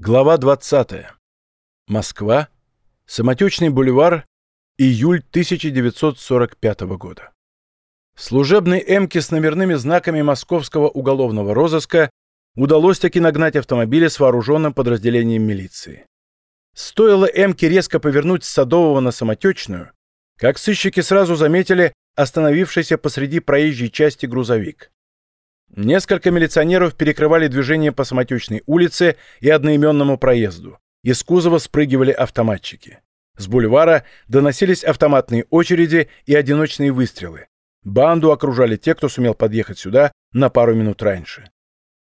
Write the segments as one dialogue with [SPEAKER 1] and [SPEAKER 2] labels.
[SPEAKER 1] Глава 20. Москва. Самотечный бульвар. Июль 1945 года. Служебной «Эмке» с номерными знаками московского уголовного розыска удалось таки нагнать автомобили с вооруженным подразделением милиции. Стоило «Эмке» резко повернуть с Садового на Самотечную, как сыщики сразу заметили остановившийся посреди проезжей части грузовик. Несколько милиционеров перекрывали движение по Самотечной улице и одноименному проезду. Из кузова спрыгивали автоматчики. С бульвара доносились автоматные очереди и одиночные выстрелы. Банду окружали те, кто сумел подъехать сюда на пару минут раньше.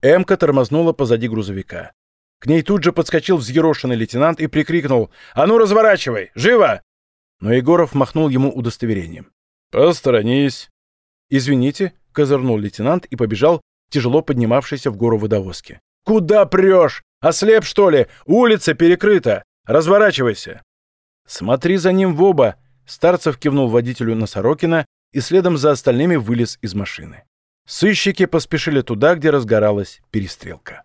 [SPEAKER 1] Эмка тормознула позади грузовика. К ней тут же подскочил взъерошенный лейтенант и прикрикнул «А ну, разворачивай! Живо!» Но Егоров махнул ему удостоверением. «Посторонись!» «Извините», — козырнул лейтенант и побежал тяжело поднимавшийся в гору водовозки. «Куда прешь? Ослеп, что ли? Улица перекрыта! Разворачивайся!» «Смотри за ним в оба!» Старцев кивнул водителю на Сорокина и следом за остальными вылез из машины. Сыщики поспешили туда, где разгоралась перестрелка.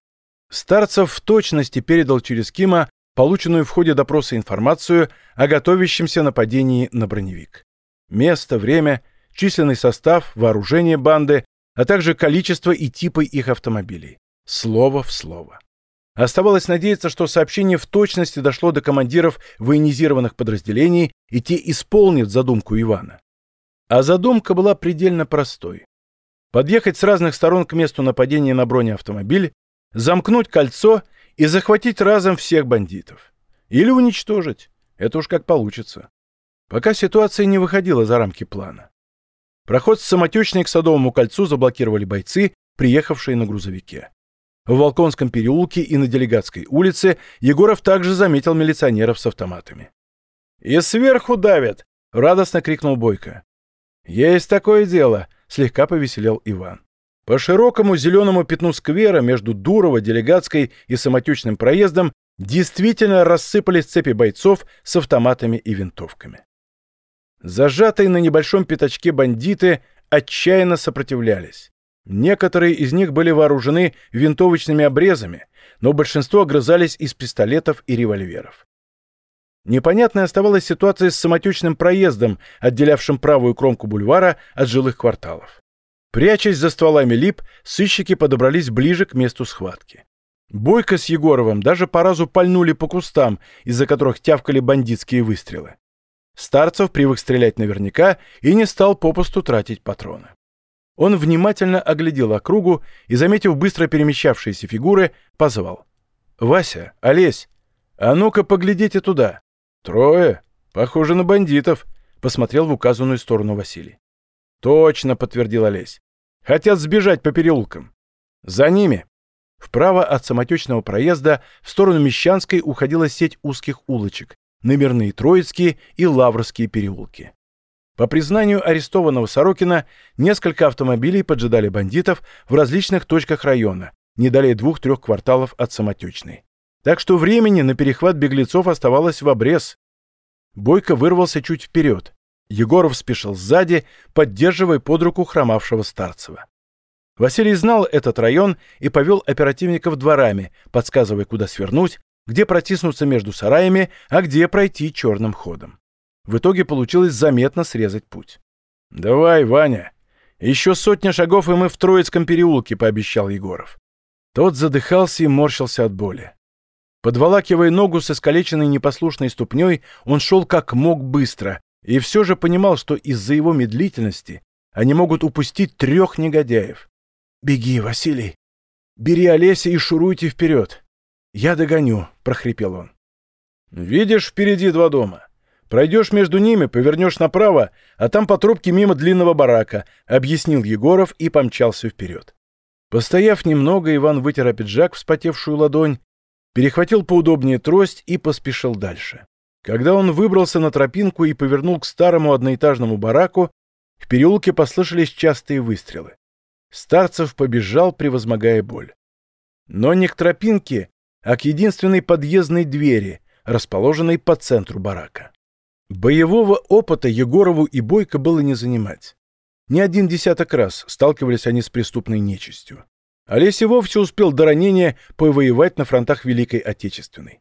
[SPEAKER 1] Старцев в точности передал через Кима полученную в ходе допроса информацию о готовящемся нападении на броневик. Место, время, численный состав, вооружение банды, а также количество и типы их автомобилей. Слово в слово. Оставалось надеяться, что сообщение в точности дошло до командиров военизированных подразделений, и те исполнят задумку Ивана. А задумка была предельно простой. Подъехать с разных сторон к месту нападения на бронеавтомобиль, замкнуть кольцо и захватить разом всех бандитов. Или уничтожить. Это уж как получится. Пока ситуация не выходила за рамки плана. Проход с самотечной к Садовому кольцу заблокировали бойцы, приехавшие на грузовике. В Волконском переулке и на Делегатской улице Егоров также заметил милиционеров с автоматами. «И сверху давят!» — радостно крикнул Бойко. «Есть такое дело!» — слегка повеселел Иван. По широкому зеленому пятну сквера между Дурово, Делегатской и Самотечным проездом действительно рассыпались цепи бойцов с автоматами и винтовками. Зажатые на небольшом пятачке бандиты отчаянно сопротивлялись. Некоторые из них были вооружены винтовочными обрезами, но большинство огрызались из пистолетов и револьверов. Непонятной оставалась ситуация с самотечным проездом, отделявшим правую кромку бульвара от жилых кварталов. Прячась за стволами лип, сыщики подобрались ближе к месту схватки. Бойко с Егоровым даже по разу пальнули по кустам, из-за которых тявкали бандитские выстрелы. Старцев привык стрелять наверняка и не стал попусту тратить патроны. Он внимательно оглядел округу и, заметив быстро перемещавшиеся фигуры, позвал. «Вася, Олесь, а ну-ка поглядите туда!» «Трое? Похоже на бандитов», — посмотрел в указанную сторону Василий. «Точно», — подтвердил Олесь. «Хотят сбежать по переулкам. За ними». Вправо от самотечного проезда в сторону Мещанской уходила сеть узких улочек, номерные Троицкие и Лаврские переулки. По признанию арестованного Сорокина, несколько автомобилей поджидали бандитов в различных точках района, не далее двух-трех кварталов от Самотечной. Так что времени на перехват беглецов оставалось в обрез. Бойко вырвался чуть вперед. Егоров спешил сзади, поддерживая под руку хромавшего Старцева. Василий знал этот район и повел оперативников дворами, подсказывая, куда свернуть, где протиснуться между сараями, а где пройти черным ходом. В итоге получилось заметно срезать путь. «Давай, Ваня. Еще сотня шагов, и мы в Троицком переулке», — пообещал Егоров. Тот задыхался и морщился от боли. Подволакивая ногу с искалеченной непослушной ступней, он шел как мог быстро, и все же понимал, что из-за его медлительности они могут упустить трех негодяев. «Беги, Василий! Бери Олеся и шуруйте вперед! «Я догоню», — прохрипел он. «Видишь впереди два дома. Пройдешь между ними, повернешь направо, а там по трубке мимо длинного барака», — объяснил Егоров и помчался вперед. Постояв немного, Иван вытер пиджак вспотевшую ладонь, перехватил поудобнее трость и поспешил дальше. Когда он выбрался на тропинку и повернул к старому одноэтажному бараку, в переулке послышались частые выстрелы. Старцев побежал, превозмогая боль. Но не к тропинке, а к единственной подъездной двери, расположенной по центру барака. Боевого опыта Егорову и Бойко было не занимать. Не один десяток раз сталкивались они с преступной нечистью. Олесь и вовсе успел до ранения повоевать на фронтах Великой Отечественной.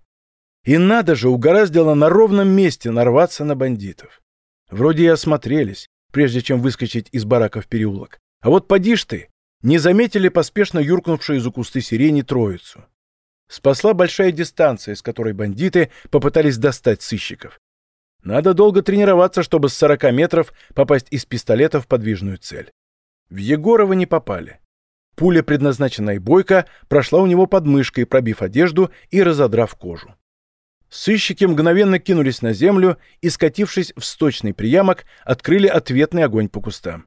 [SPEAKER 1] И надо же, угораздило на ровном месте нарваться на бандитов. Вроде и осмотрелись, прежде чем выскочить из барака в переулок. А вот поди ж ты, не заметили поспешно юркнувшую из-за кусты сирени троицу. Спасла большая дистанция, с которой бандиты попытались достать сыщиков. Надо долго тренироваться, чтобы с 40 метров попасть из пистолета в подвижную цель. В Егорова не попали. Пуля, предназначенная Бойко, прошла у него под мышкой, пробив одежду и разодрав кожу. Сыщики мгновенно кинулись на землю и, скатившись в сточный приямок, открыли ответный огонь по кустам.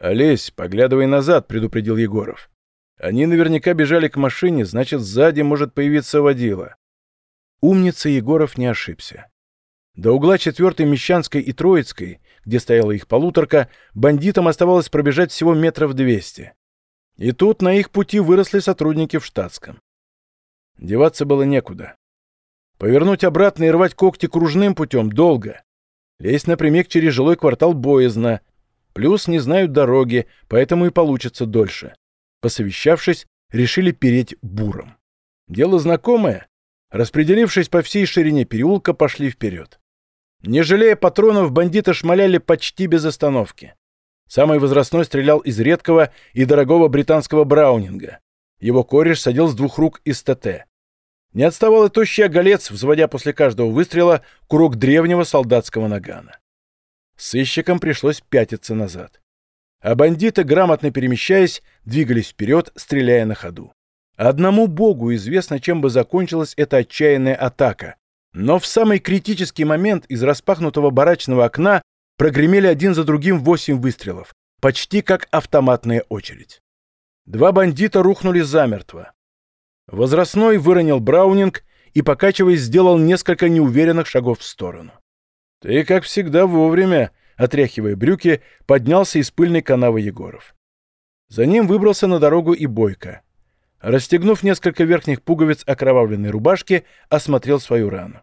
[SPEAKER 1] «Олесь, поглядывай назад», — предупредил Егоров. «Они наверняка бежали к машине, значит, сзади может появиться водила». Умница Егоров не ошибся. До угла четвертой Мещанской и Троицкой, где стояла их полуторка, бандитам оставалось пробежать всего метров двести. И тут на их пути выросли сотрудники в штатском. Деваться было некуда. Повернуть обратно и рвать когти кружным путем долго. Лезть напрямик через жилой квартал боязно. Плюс не знают дороги, поэтому и получится дольше. Посовещавшись, решили переть буром. Дело знакомое. Распределившись по всей ширине переулка, пошли вперед. Не жалея патронов, бандиты шмаляли почти без остановки. Самый возрастной стрелял из редкого и дорогого британского браунинга. Его кореш садил с двух рук из ТТ. Не отставал и тощий оголец, взводя после каждого выстрела курок древнего солдатского нагана. Сыщикам пришлось пятиться назад. А бандиты, грамотно перемещаясь, двигались вперед, стреляя на ходу. Одному богу известно, чем бы закончилась эта отчаянная атака, но в самый критический момент из распахнутого барачного окна прогремели один за другим восемь выстрелов, почти как автоматная очередь. Два бандита рухнули замертво. Возрастной выронил Браунинг и, покачиваясь, сделал несколько неуверенных шагов в сторону. «Ты, как всегда, вовремя», — отряхивая брюки, поднялся из пыльной канавы Егоров. За ним выбрался на дорогу и Бойко. Расстегнув несколько верхних пуговиц окровавленной рубашки, осмотрел свою рану.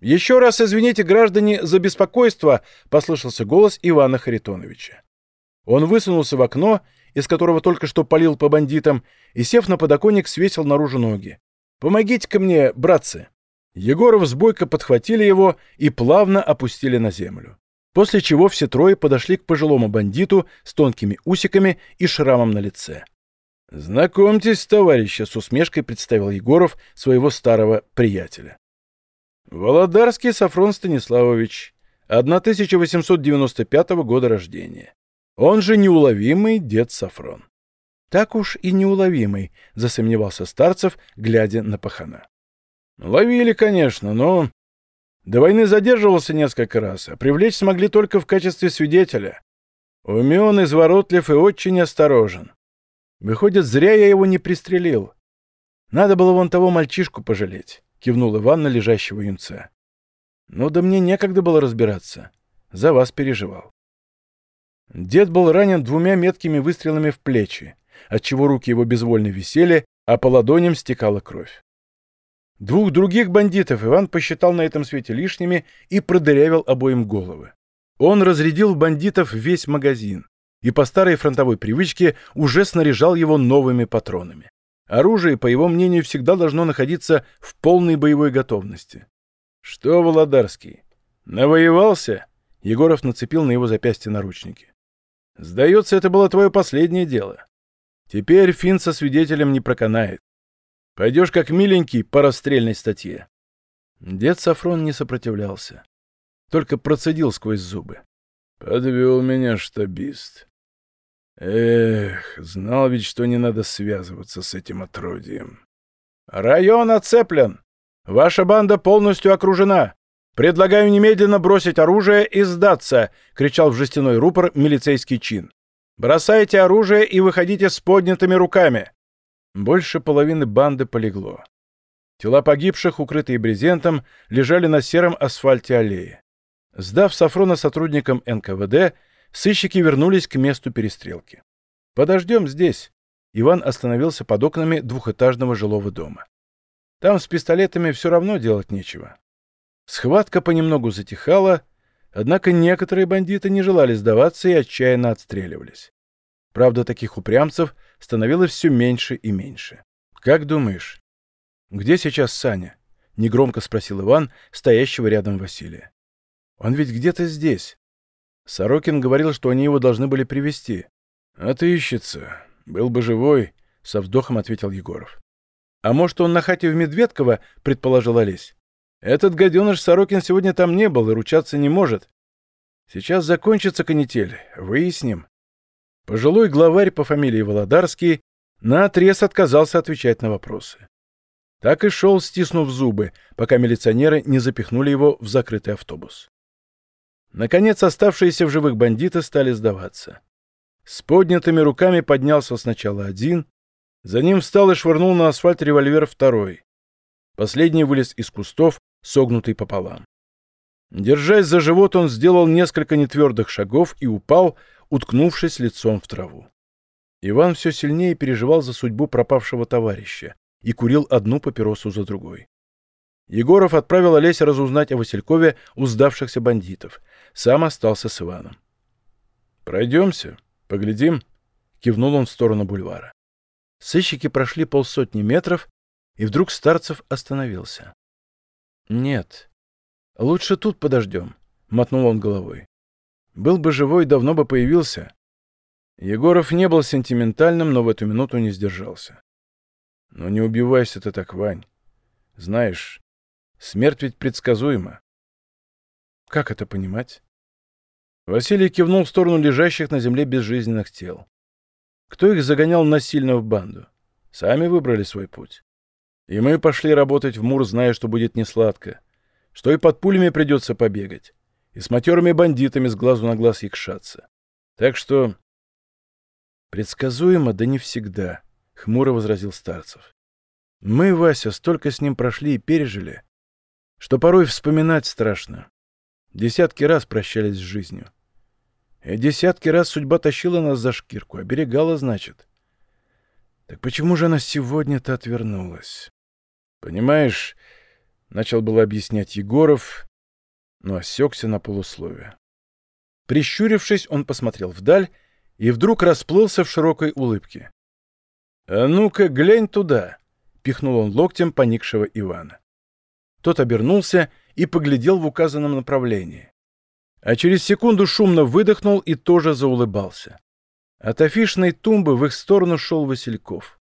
[SPEAKER 1] «Еще раз извините, граждане, за беспокойство!» — послышался голос Ивана Харитоновича. Он высунулся в окно, из которого только что полил по бандитам, и, сев на подоконник, свесил наружу ноги. «Помогите-ка мне, братцы!» Егоров с Бойко подхватили его и плавно опустили на землю. После чего все трое подошли к пожилому бандиту с тонкими усиками и шрамом на лице. «Знакомьтесь, товарища!» — с усмешкой представил Егоров своего старого приятеля. Володарский Сафрон Станиславович, 1895 года рождения. Он же неуловимый дед Сафрон. Так уж и неуловимый, засомневался Старцев, глядя на пахана. Ловили, конечно, но... До войны задерживался несколько раз, а привлечь смогли только в качестве свидетеля. Умен, изворотлив и очень осторожен. Выходит, зря я его не пристрелил. Надо было вон того мальчишку пожалеть, кивнул Иван на лежащего юнца. Ну да мне некогда было разбираться. За вас переживал. Дед был ранен двумя меткими выстрелами в плечи, отчего руки его безвольно висели, а по ладоням стекала кровь. Двух других бандитов Иван посчитал на этом свете лишними и продырявил обоим головы. Он разрядил бандитов весь магазин и по старой фронтовой привычке уже снаряжал его новыми патронами. Оружие, по его мнению, всегда должно находиться в полной боевой готовности. «Что, Володарский, навоевался?» Егоров нацепил на его запястье наручники. «Сдается, это было твое последнее дело. Теперь Фин со свидетелем не проканает. Пойдешь как миленький по расстрельной статье». Дед Сафрон не сопротивлялся. Только процедил сквозь зубы. «Подвел меня штабист. Эх, знал ведь, что не надо связываться с этим отродьем. «Район оцеплен! Ваша банда полностью окружена! Предлагаю немедленно бросить оружие и сдаться!» — кричал в жестяной рупор милицейский чин. «Бросайте оружие и выходите с поднятыми руками!» Больше половины банды полегло. Тела погибших, укрытые брезентом, лежали на сером асфальте аллеи. Сдав Сафрона сотрудникам НКВД, Сыщики вернулись к месту перестрелки. «Подождем здесь». Иван остановился под окнами двухэтажного жилого дома. Там с пистолетами все равно делать нечего. Схватка понемногу затихала, однако некоторые бандиты не желали сдаваться и отчаянно отстреливались. Правда, таких упрямцев становилось все меньше и меньше. «Как думаешь, где сейчас Саня?» — негромко спросил Иван, стоящего рядом Василия. «Он ведь где-то здесь. Сорокин говорил, что они его должны были привести. «Отыщется. Был бы живой», — со вздохом ответил Егоров. «А может, он на хате в Медведково?» — предположил Олесь. «Этот гаденыш Сорокин сегодня там не был и ручаться не может. Сейчас закончится канитель. Выясним». Пожилой главарь по фамилии Володарский наотрез отказался отвечать на вопросы. Так и шел, стиснув зубы, пока милиционеры не запихнули его в закрытый автобус. Наконец, оставшиеся в живых бандиты стали сдаваться. С поднятыми руками поднялся сначала один, за ним встал и швырнул на асфальт револьвер второй. Последний вылез из кустов, согнутый пополам. Держась за живот, он сделал несколько нетвердых шагов и упал, уткнувшись лицом в траву. Иван все сильнее переживал за судьбу пропавшего товарища и курил одну папиросу за другой. Егоров отправил Олеся разузнать о Василькове у сдавшихся бандитов. Сам остался с Иваном. «Пройдемся, поглядим», — кивнул он в сторону бульвара. Сыщики прошли полсотни метров, и вдруг Старцев остановился. «Нет, лучше тут подождем», — мотнул он головой. «Был бы живой, давно бы появился». Егоров не был сентиментальным, но в эту минуту не сдержался. «Ну не убивайся ты так, Вань. Знаешь, Смерть ведь предсказуема. Как это понимать? Василий кивнул в сторону лежащих на земле безжизненных тел. Кто их загонял насильно в банду? Сами выбрали свой путь. И мы пошли работать в Мур, зная, что будет несладко, что и под пулями придется побегать, и с матерыми бандитами с глазу на глаз якшаться. Так что... Предсказуемо, да не всегда, — хмуро возразил Старцев. Мы, Вася, столько с ним прошли и пережили, что порой вспоминать страшно. Десятки раз прощались с жизнью. И десятки раз судьба тащила нас за шкирку, оберегала, значит. Так почему же она сегодня-то отвернулась? Понимаешь, начал было объяснять Егоров, но осекся на полусловие. Прищурившись, он посмотрел вдаль и вдруг расплылся в широкой улыбке. «А ну-ка, глянь туда!» — пихнул он локтем поникшего Ивана. Тот обернулся и поглядел в указанном направлении. А через секунду шумно выдохнул и тоже заулыбался. От афишной тумбы в их сторону шел Васильков.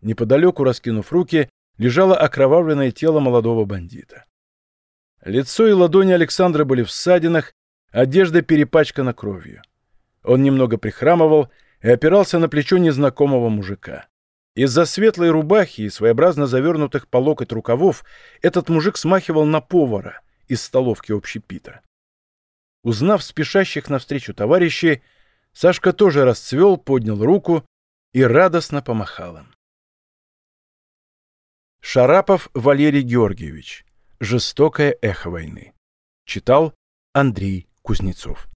[SPEAKER 1] Неподалеку, раскинув руки, лежало окровавленное тело молодого бандита. Лицо и ладони Александра были в ссадинах, одежда перепачкана кровью. Он немного прихрамывал и опирался на плечо незнакомого мужика. Из-за светлой рубахи и своеобразно завернутых по локоть рукавов этот мужик смахивал на повара из столовки общепита. Узнав спешащих навстречу товарищей, Сашка тоже расцвел, поднял руку и радостно помахал им. Шарапов Валерий Георгиевич. Жестокое эхо войны. Читал Андрей Кузнецов.